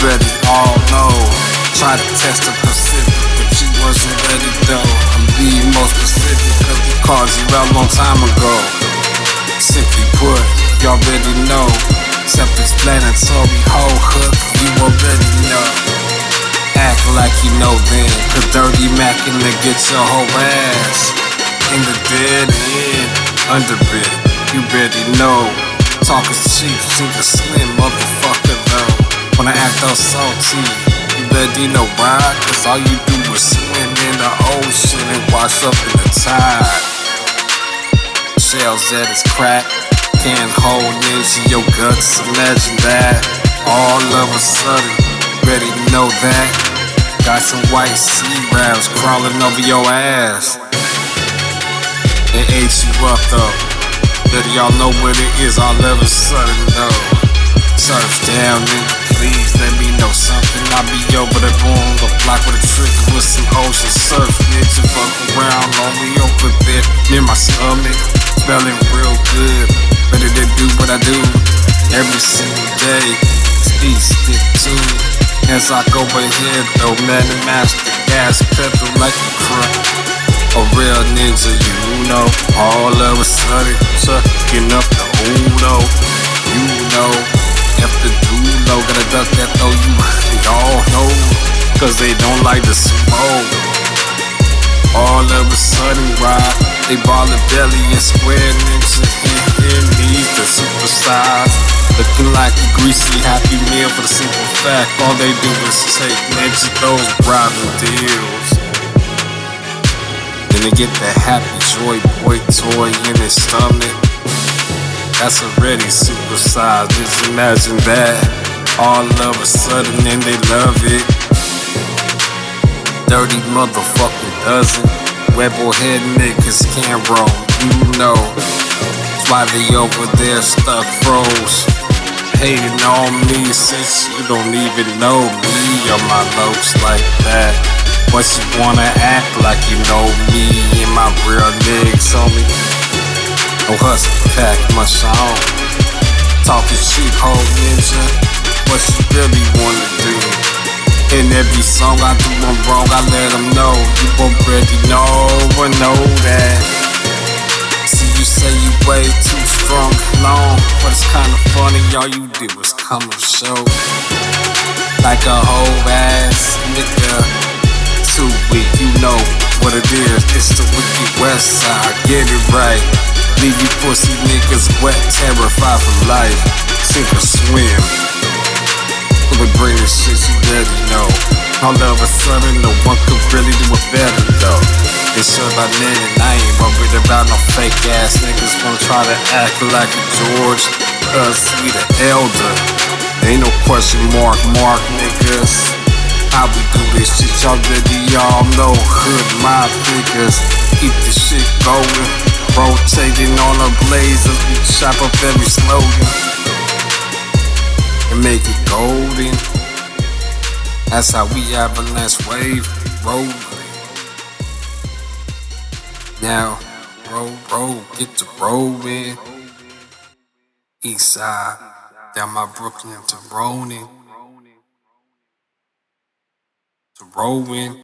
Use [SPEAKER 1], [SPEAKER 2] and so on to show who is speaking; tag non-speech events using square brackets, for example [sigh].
[SPEAKER 1] better all know. Tried to test the Pacific, but you wasn't ready though. I'm being more specific, cause we called you out long time ago. Simply put, y'all already know. Self-explanatory, whole hook, you already know. Act like you know then, cause Dirty Mac in the get your whole ass. In the dead end, underbid, you already know. Talk is cheap, super slim, motherfucker. When I act all salty, you already know why. Cause all you do is swim in the ocean and wash up in the tide. Shells that is cracked, can't hold into your guts. Imagine that. All of a sudden, ready to know that. Got some white sea crabs crawling over your ass. It ate you up though. Better y'all know what it is all of a sudden though. Surf down nigga, block with a trick with some ocean surf. Nigga, fuck around on me over there near my stomach. Smelling real good, ready to do what I do every single day. Speed stick to as I go ahead though, man, the master gas pedal like a truck. A real ninja, you know. All of a sudden, chucking up the Uno. You know, the low, gotta duck that though, you [laughs] all know. Cause they don't like the smoke. All of a sudden, ride. They ball a belly and square ninja. And needs the super size. Looking like a greasy happy meal for the simple fact. All they do is take ninja those bribing deals. Then they get the happy joy boy toy in his stomach. That's already supersized. Just imagine that. All of a sudden, and they love it. Dirty motherfucker doesn't. Rebel head niggas can't roll, you know. That's why they over there stuck froze. Hating on me since you don't even know me or my looks like that. But you wanna act like you know me and my real niggas on me. No hustle, pack my on. Talking shit, whole ninja. What you really wanna do? In every song I do one wrong, I let them know. You already know or know that. See, you say you way too strong, long, but it's kinda funny. All you do is come and show. Like a whole ass nigga too weak, you know what it is. It's the wicked west side, get it right. Leave you pussy niggas wet, terrified for life. Sink or swim. We bring this shit you better know. All of a sudden, no one could really do it better though. It's all about men and I ain't worried about no fake ass niggas wanna try to act like a George. Cause we the elder. Ain't no question mark, mark niggas. How we do this shit, y'all already y'all know. Hood my figures, keep the shit going. Rotating on a blaze as we chop up every slogan. And make it golden. That's how we avalanche wave rolling. Now, roll, roll, get to rolling. East side, down my Brooklyn to Ronin. to roll in